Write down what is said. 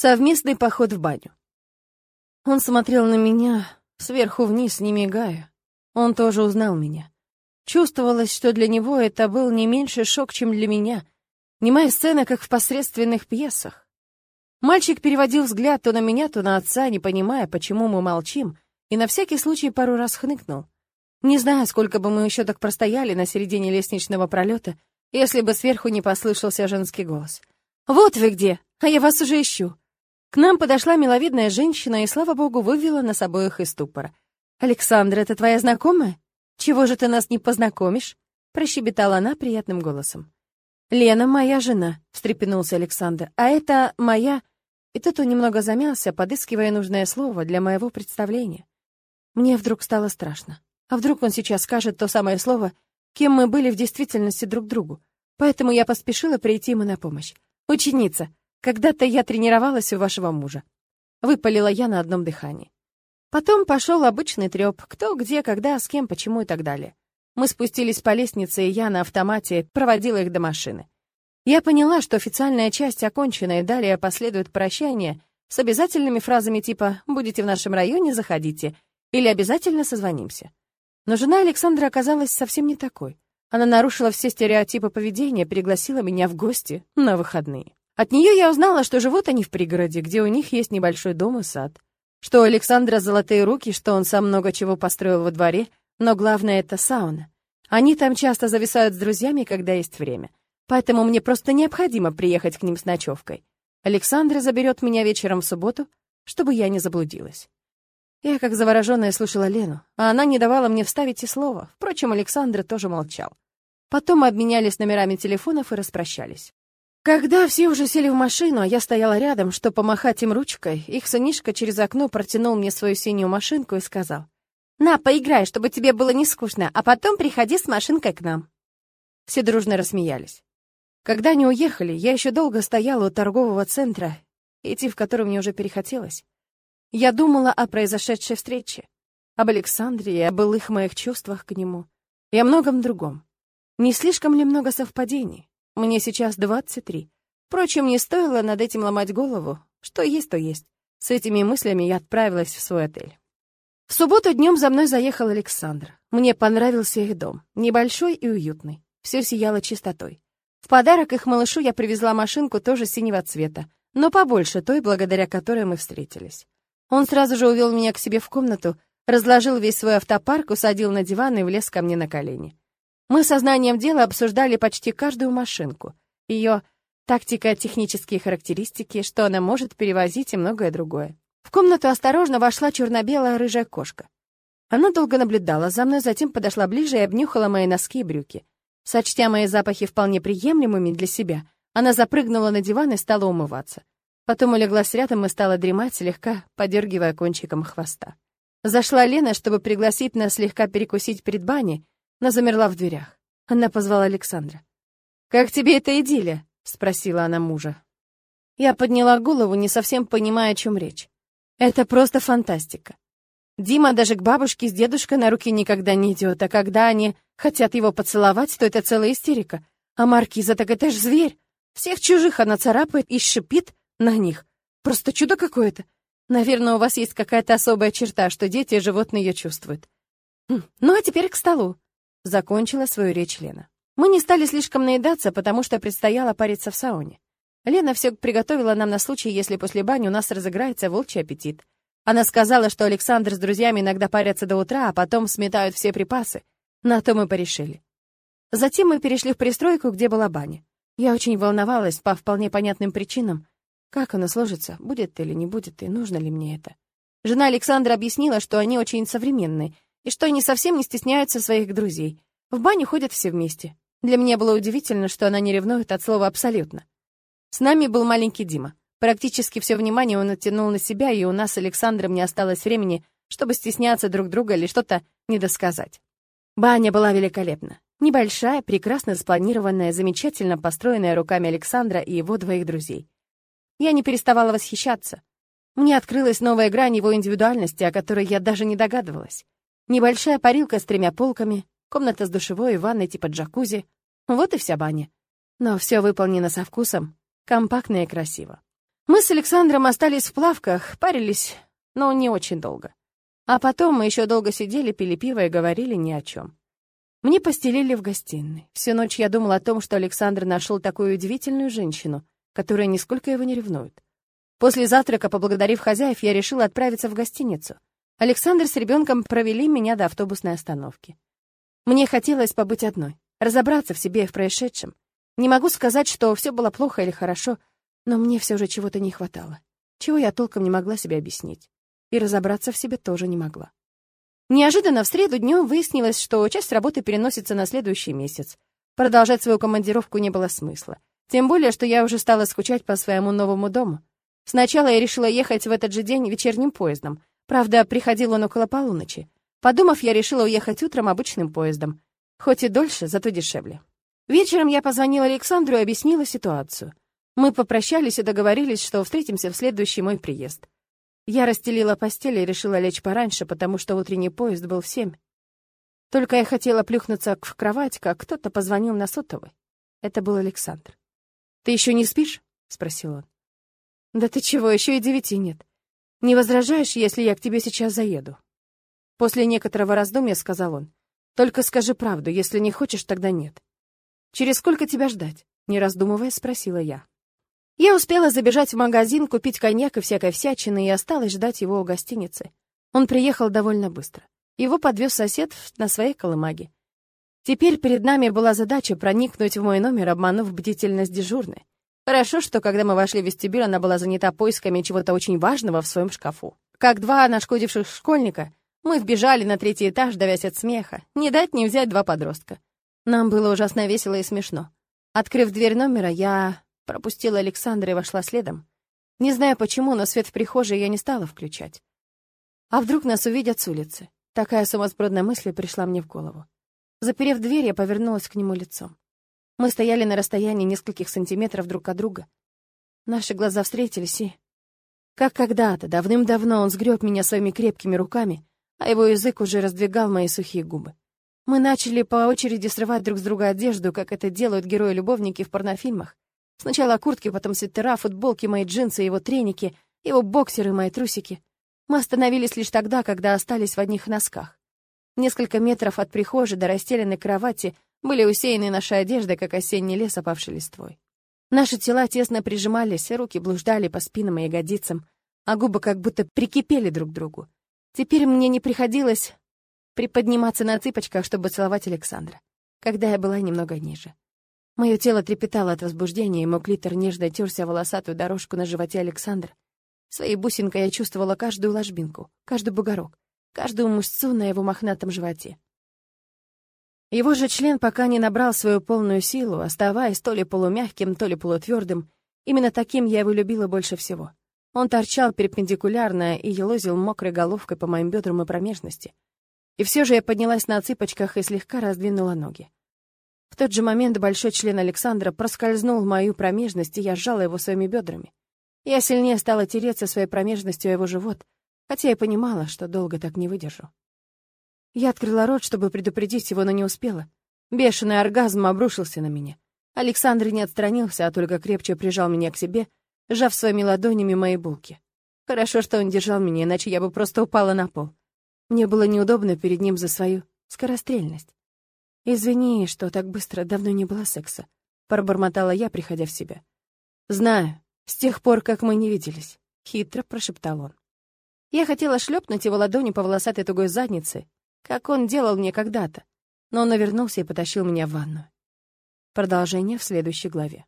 Совместный поход в баню. Он смотрел на меня сверху вниз, не мигая. Он тоже узнал меня. Чувствовалось, что для него это был не меньший шок, чем для меня. Немая сцена, как в посредственных пьесах. Мальчик переводил взгляд то на меня, то на отца, не понимая, почему мы молчим, и на всякий случай пару раз хныкнул. Не знаю, сколько бы мы еще так простояли на середине лестничного пролета, если бы сверху не послышался женский голос. «Вот вы где! А я вас уже ищу!» К нам подошла миловидная женщина и, слава богу, вывела нас обоих из ступора. «Александра, это твоя знакомая?» «Чего же ты нас не познакомишь?» — прощебетала она приятным голосом. «Лена моя жена», — встрепенулся Александр. «А это моя...» И тут он немного замялся, подыскивая нужное слово для моего представления. Мне вдруг стало страшно. А вдруг он сейчас скажет то самое слово, кем мы были в действительности друг другу? Поэтому я поспешила прийти ему на помощь. «Ученица, когда-то я тренировалась у вашего мужа». Выпалила я на одном дыхании. Потом пошел обычный треп, кто, где, когда, с кем, почему и так далее. Мы спустились по лестнице, и я на автомате проводила их до машины. Я поняла, что официальная часть окончена, и далее последует прощание с обязательными фразами типа «будете в нашем районе, заходите» или «обязательно созвонимся». Но жена Александра оказалась совсем не такой. Она нарушила все стереотипы поведения, пригласила меня в гости на выходные. От нее я узнала, что живут они в пригороде, где у них есть небольшой дом и сад что у Александра золотые руки, что он сам много чего построил во дворе, но главное — это сауна. Они там часто зависают с друзьями, когда есть время. Поэтому мне просто необходимо приехать к ним с ночевкой. Александра заберет меня вечером в субботу, чтобы я не заблудилась. Я, как завороженная, слушала Лену, а она не давала мне вставить и слова. Впрочем, Александр тоже молчал. Потом мы обменялись номерами телефонов и распрощались. Когда все уже сели в машину, а я стояла рядом, чтобы помахать им ручкой, их сынишка через окно протянул мне свою синюю машинку и сказал, «На, поиграй, чтобы тебе было не скучно, а потом приходи с машинкой к нам». Все дружно рассмеялись. Когда они уехали, я еще долго стояла у торгового центра, идти в который мне уже перехотелось. Я думала о произошедшей встрече, об Александре и о былых моих чувствах к нему, и о многом другом. Не слишком ли много совпадений? Мне сейчас 23. Впрочем, не стоило над этим ломать голову. Что есть, то есть. С этими мыслями я отправилась в свой отель. В субботу днем за мной заехал Александр. Мне понравился их дом. Небольшой и уютный. Все сияло чистотой. В подарок их малышу я привезла машинку тоже синего цвета, но побольше той, благодаря которой мы встретились. Он сразу же увел меня к себе в комнату, разложил весь свой автопарк, усадил на диван и влез ко мне на колени. Мы сознанием дела обсуждали почти каждую машинку, ее тактика, технические характеристики, что она может перевозить и многое другое. В комнату осторожно вошла черно-белая рыжая кошка. Она долго наблюдала за мной, затем подошла ближе и обнюхала мои носки и брюки. Сочтя мои запахи вполне приемлемыми для себя, она запрыгнула на диван и стала умываться. Потом улеглась рядом и стала дремать, слегка подергивая кончиком хвоста. Зашла Лена, чтобы пригласить нас слегка перекусить перед баней, но замерла в дверях. Она позвала Александра. «Как тебе эта идиллия?» — спросила она мужа. Я подняла голову, не совсем понимая, о чем речь. Это просто фантастика. Дима даже к бабушке с дедушкой на руки никогда не идет, а когда они хотят его поцеловать, то это целая истерика. А Маркиза так это ж зверь. Всех чужих она царапает и шипит на них. Просто чудо какое-то. Наверное, у вас есть какая-то особая черта, что дети и животные ее чувствуют. Хм, ну а теперь к столу. Закончила свою речь Лена. Мы не стали слишком наедаться, потому что предстояло париться в сауне. Лена все приготовила нам на случай, если после бани у нас разыграется волчий аппетит. Она сказала, что Александр с друзьями иногда парятся до утра, а потом сметают все припасы. На то мы порешили. Затем мы перешли в пристройку, где была баня. Я очень волновалась по вполне понятным причинам. Как оно сложится, будет или не будет, и нужно ли мне это? Жена Александра объяснила, что они очень современные, и что они совсем не стесняются своих друзей. В баню ходят все вместе. Для меня было удивительно, что она не ревнует от слова «абсолютно». С нами был маленький Дима. Практически все внимание он оттянул на себя, и у нас с Александром не осталось времени, чтобы стесняться друг друга или что-то недосказать. Баня была великолепна. Небольшая, прекрасно спланированная, замечательно построенная руками Александра и его двоих друзей. Я не переставала восхищаться. Мне открылась новая грань его индивидуальности, о которой я даже не догадывалась. Небольшая парилка с тремя полками, комната с душевой и ванной типа джакузи. Вот и вся баня. Но все выполнено со вкусом, компактно и красиво. Мы с Александром остались в плавках, парились, но не очень долго. А потом мы еще долго сидели, пили пиво и говорили ни о чем. Мне постелили в гостиной. Всю ночь я думала о том, что Александр нашел такую удивительную женщину, которая нисколько его не ревнует. После завтрака, поблагодарив хозяев, я решила отправиться в гостиницу. Александр с ребенком провели меня до автобусной остановки. Мне хотелось побыть одной, разобраться в себе и в происшедшем. Не могу сказать, что все было плохо или хорошо, но мне все же чего-то не хватало, чего я толком не могла себе объяснить. И разобраться в себе тоже не могла. Неожиданно в среду днем выяснилось, что часть работы переносится на следующий месяц. Продолжать свою командировку не было смысла. Тем более, что я уже стала скучать по своему новому дому. Сначала я решила ехать в этот же день вечерним поездом. Правда, приходил он около полуночи. Подумав, я решила уехать утром обычным поездом. Хоть и дольше, зато дешевле. Вечером я позвонила Александру и объяснила ситуацию. Мы попрощались и договорились, что встретимся в следующий мой приезд. Я расстелила постель и решила лечь пораньше, потому что утренний поезд был в семь. Только я хотела плюхнуться в кровать, как кто-то позвонил на сотовый. Это был Александр. «Ты еще не спишь?» — спросил он. «Да ты чего, еще и девяти нет. Не возражаешь, если я к тебе сейчас заеду?» После некоторого раздумья сказал он. «Только скажи правду, если не хочешь, тогда нет». «Через сколько тебя ждать?» — не раздумывая, спросила я. Я успела забежать в магазин, купить коньяк и всякой всячины, и осталась ждать его у гостиницы. Он приехал довольно быстро. Его подвез сосед на своей колымаге. Теперь перед нами была задача проникнуть в мой номер, обманув бдительность дежурной. Хорошо, что когда мы вошли в вестибюль, она была занята поисками чего-то очень важного в своем шкафу. Как два нашкодивших школьника, мы вбежали на третий этаж, давясь от смеха. Не дать не взять два подростка. Нам было ужасно весело и смешно. Открыв дверь номера, я Пропустила Александра и вошла следом. Не знаю почему, но свет в прихожей я не стала включать. А вдруг нас увидят с улицы? Такая сумасбродная мысль пришла мне в голову. Заперев дверь, я повернулась к нему лицом. Мы стояли на расстоянии нескольких сантиметров друг от друга. Наши глаза встретились, и... Как когда-то, давным-давно он сгреб меня своими крепкими руками, а его язык уже раздвигал мои сухие губы. Мы начали по очереди срывать друг с друга одежду, как это делают герои-любовники в порнофильмах. Сначала куртки, потом свитера, футболки, мои джинсы, его треники, его боксеры, мои трусики. Мы остановились лишь тогда, когда остались в одних носках. Несколько метров от прихожей до расстеленной кровати были усеяны нашей одеждой, как осенний лес, опавший листвой. Наши тела тесно прижимались, руки блуждали по спинам и ягодицам, а губы как будто прикипели друг к другу. Теперь мне не приходилось приподниматься на цыпочках, чтобы целовать Александра, когда я была немного ниже. Мое тело трепетало от возбуждения, и мой клитор нежно терся волосатую дорожку на животе Александра. Своей бусинкой я чувствовала каждую ложбинку, каждый бугорок, каждую мышцу на его мохнатом животе. Его же член пока не набрал свою полную силу, оставаясь то ли полумягким, то ли полутвердым. Именно таким я его любила больше всего. Он торчал перпендикулярно и елозил мокрой головкой по моим бедрам и промежности. И все же я поднялась на цыпочках и слегка раздвинула ноги. В тот же момент большой член Александра проскользнул в мою промежность, и я сжала его своими бедрами. Я сильнее стала тереться своей промежностью о его живот, хотя и понимала, что долго так не выдержу. Я открыла рот, чтобы предупредить его, но не успела. Бешеный оргазм обрушился на меня. Александр не отстранился, а только крепче прижал меня к себе, сжав своими ладонями мои булки. Хорошо, что он держал меня, иначе я бы просто упала на пол. Мне было неудобно перед ним за свою скорострельность. «Извини, что так быстро, давно не было секса», — пробормотала я, приходя в себя. «Знаю, с тех пор, как мы не виделись», — хитро прошептал он. Я хотела шлепнуть его ладони по волосатой тугой заднице, как он делал мне когда-то, но он навернулся и потащил меня в ванную. Продолжение в следующей главе.